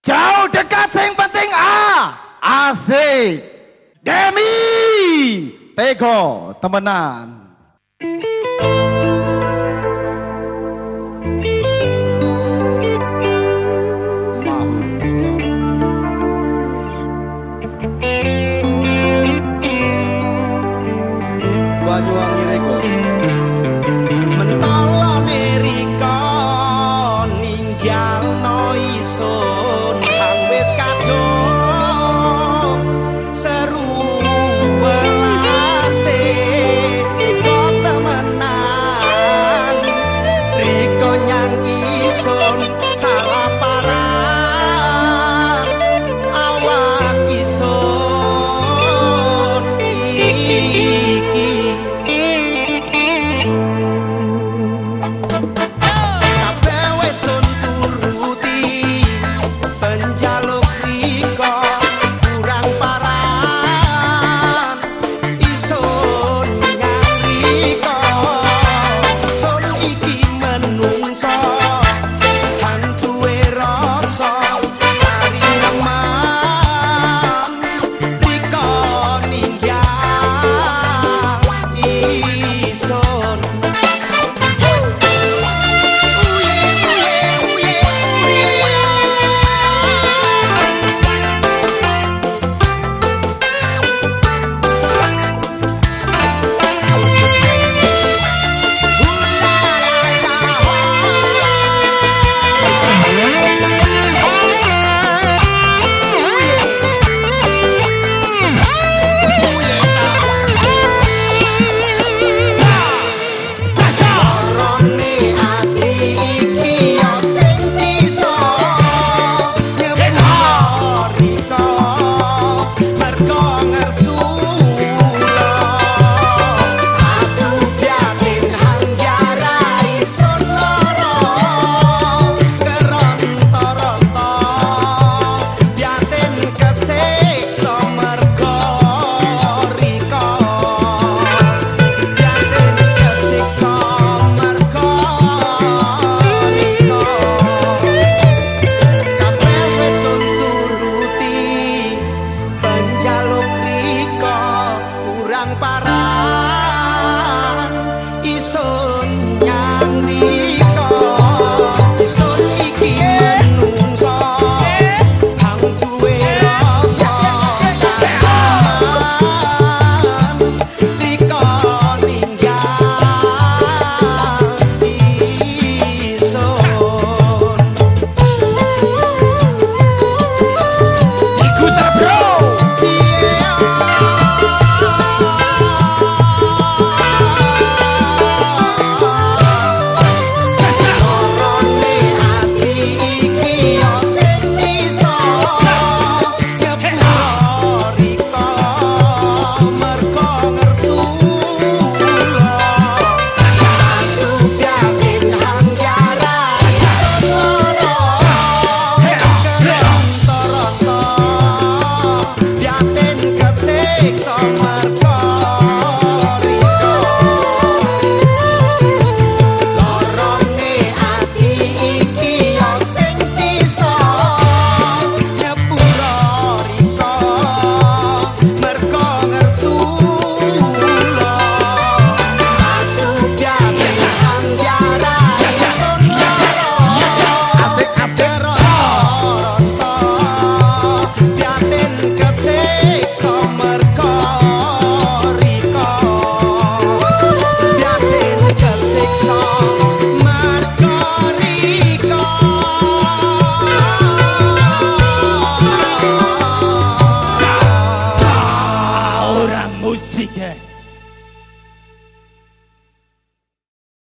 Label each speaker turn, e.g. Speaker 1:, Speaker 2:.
Speaker 1: Jauh dekat sing penting A. Asik. Demi. Tego temenan.
Speaker 2: Talk.